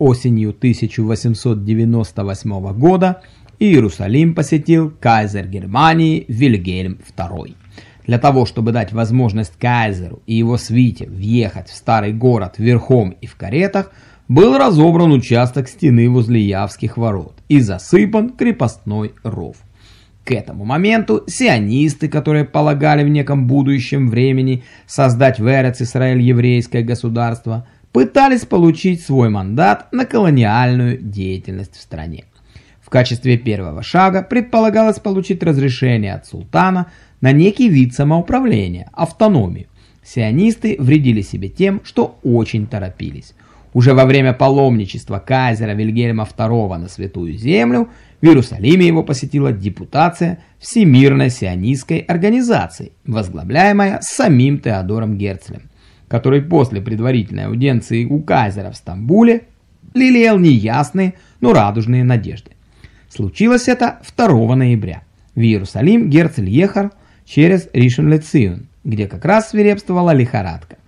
осенью 1898 года Иерусалим посетил кайзер Германии Вильгельм II. Для того, чтобы дать возможность кайзеру и его свите въехать в старый город верхом и в каретах, был разобран участок стены возле Явских ворот и засыпан крепостной ров. К этому моменту сионисты, которые полагали в неком будущем времени создать в Эрец-Исраэль еврейское государство, пытались получить свой мандат на колониальную деятельность в стране. В качестве первого шага предполагалось получить разрешение от султана на некий вид самоуправления, автономию. Сионисты вредили себе тем, что очень торопились. Уже во время паломничества кайзера Вильгельма II на Святую Землю в Иерусалиме его посетила депутация Всемирной сионистской организации, возглавляемая самим Теодором Герцлем, который после предварительной аудиенции у кайзера в Стамбуле лелеял неясные, но радужные надежды. Случилось это 2 ноября. В Иерусалим Герцель ехал через Ришон-Лецион, где как раз свирепствовала лихорадка.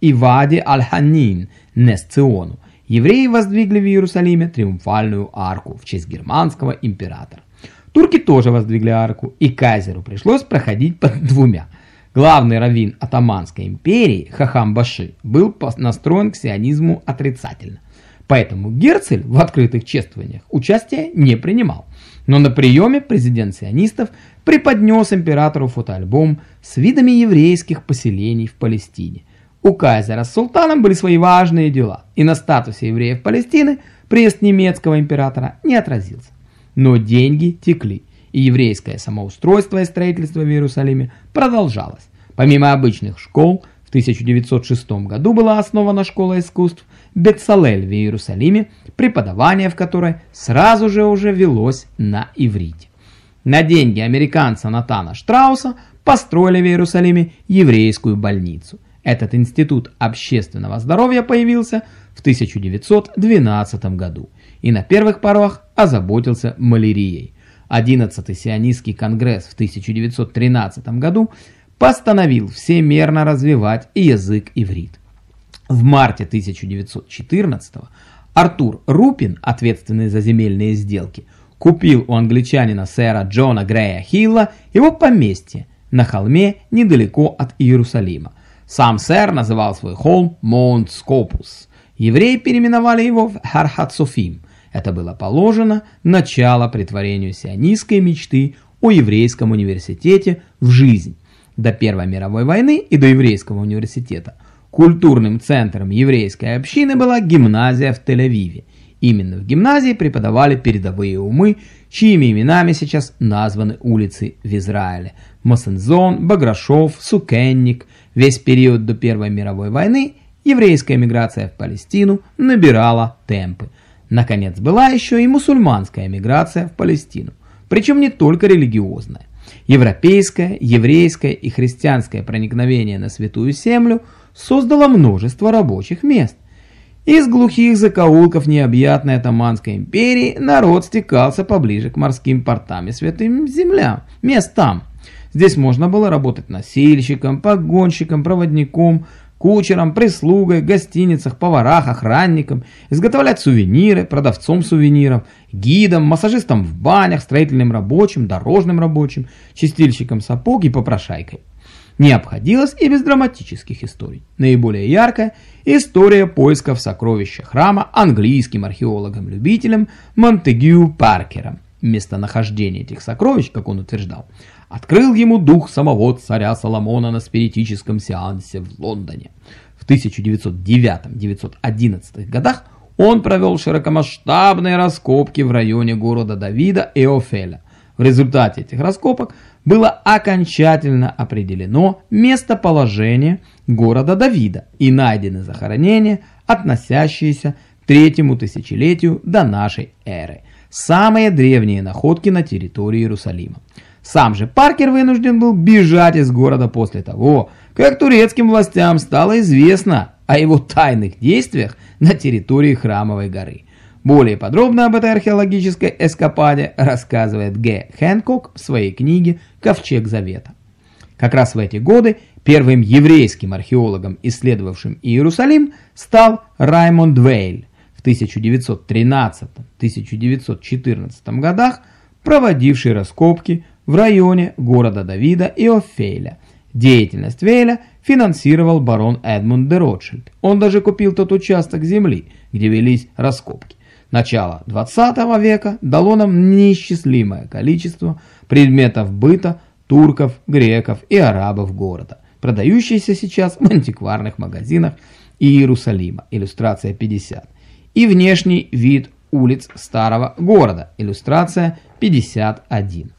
И Вади Аль-Ханин, Несциону, евреи воздвигли в Иерусалиме триумфальную арку в честь германского императора. Турки тоже воздвигли арку, и кайзеру пришлось проходить под двумя. Главный раввин Атаманской империи Хахам Баши был настроен к сионизму отрицательно. Поэтому Герцель в открытых чествованиях участия не принимал. Но на приеме президент сионистов преподнес императору фотоальбом с видами еврейских поселений в Палестине. У кайзера с султаном были свои важные дела, и на статусе евреев Палестины приезд немецкого императора не отразился. Но деньги текли, и еврейское самоустройство и строительство в Иерусалиме продолжалось. Помимо обычных школ, в 1906 году была основана школа искусств Бетсалель в Иерусалиме, преподавание в которой сразу же уже велось на иврите. На деньги американца Натана Штрауса построили в Иерусалиме еврейскую больницу. Этот институт общественного здоровья появился в 1912 году и на первых порах озаботился малярией. 11-й сионистский конгресс в 1913 году постановил всемерно развивать язык иврит. В марте 1914 Артур Рупин, ответственный за земельные сделки, купил у англичанина сэра Джона Грея Хилла его поместье на холме недалеко от Иерусалима. Сам сэр называл свой холм Монт Скопус. Евреи переименовали его в Хархатсофим. Это было положено начало притворению сионистской мечты о еврейском университете в жизнь. До Первой мировой войны и до еврейского университета – Культурным центром еврейской общины была гимназия в Тель-Авиве. Именно в гимназии преподавали передовые умы, чьими именами сейчас названы улицы в Израиле. Масензон, Баграшов, Сукенник. Весь период до Первой мировой войны еврейская миграция в Палестину набирала темпы. Наконец была еще и мусульманская миграция в Палестину. Причем не только религиозная. Европейское, еврейское и христианское проникновение на Святую Землю – создало множество рабочих мест. Из глухих закоулков необъятной Атаманской империи народ стекался поближе к морским портам и святым землям, местам. Здесь можно было работать носильщиком, погонщиком, проводником, кучером, прислугой, гостиницах, поварах, охранником, изготовлять сувениры, продавцом сувениров, гидом, массажистом в банях, строительным рабочим, дорожным рабочим, чистильщиком сапог и попрошайкой не обходилось и без драматических историй. Наиболее яркая – история поиска в сокровища храма английским археологом-любителем Монтегю Паркером. Местонахождение этих сокровищ, как он утверждал, открыл ему дух самого царя Соломона на спиритическом сеансе в Лондоне. В 1909-1911 годах он провел широкомасштабные раскопки в районе города Давида и Офеля. В результате этих раскопок было окончательно определено местоположение города Давида и найдены захоронения, относящиеся к третьему тысячелетию до нашей эры. Самые древние находки на территории Иерусалима. Сам же Паркер вынужден был бежать из города после того, как турецким властям стало известно о его тайных действиях на территории Храмовой горы. Более подробно об этой археологической эскападе рассказывает Г. Хэнкок в своей книге «Ковчег Завета». Как раз в эти годы первым еврейским археологом, исследовавшим Иерусалим, стал Раймонд Вейль. В в 1913-1914 годах, проводивший раскопки в районе города Давида и Офейля. Деятельность Вейля финансировал барон Эдмунд де Ротшильд. Он даже купил тот участок земли, где велись раскопки. Начало 20 века дало нам неисчислимое количество предметов быта турков, греков и арабов города, продающиеся сейчас в антикварных магазинах Иерусалима, иллюстрация 50, и внешний вид улиц старого города, иллюстрация 51.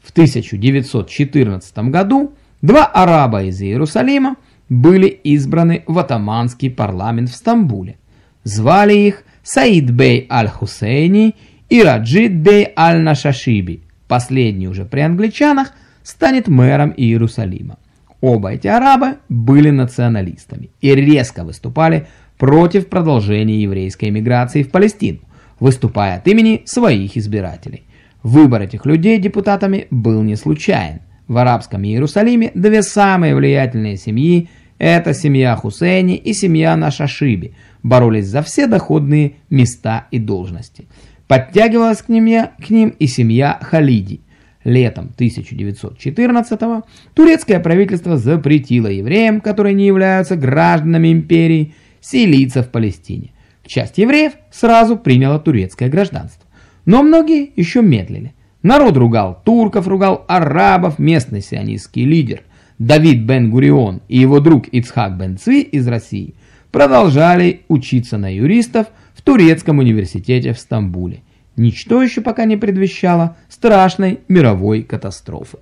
В 1914 году два араба из Иерусалима были избраны в атаманский парламент в Стамбуле. Звали их Саид бей аль-Хусейни и Раджид бей аль-Нашашиби. Последний уже при англичанах станет мэром Иерусалима. Оба эти арабы были националистами и резко выступали против продолжения еврейской эмиграции в Палестину, выступая от имени своих избирателей. Выбор этих людей депутатами был не случайен. В арабском Иерусалиме две самые влиятельные семьи – это семья Хусейни и семья Нашашиби – боролись за все доходные места и должности. Подтягивалась к ним, к ним и семья Халиди. Летом 1914-го турецкое правительство запретило евреям, которые не являются гражданами империи, селиться в Палестине. Часть евреев сразу приняла турецкое гражданство. Но многие еще медлили. Народ ругал турков, ругал арабов, местный сионистский лидер Давид Бен-Гурион и его друг Ицхак Бен-Цви из России продолжали учиться на юристов в турецком университете в Стамбуле. Ничто еще пока не предвещало страшной мировой катастрофы.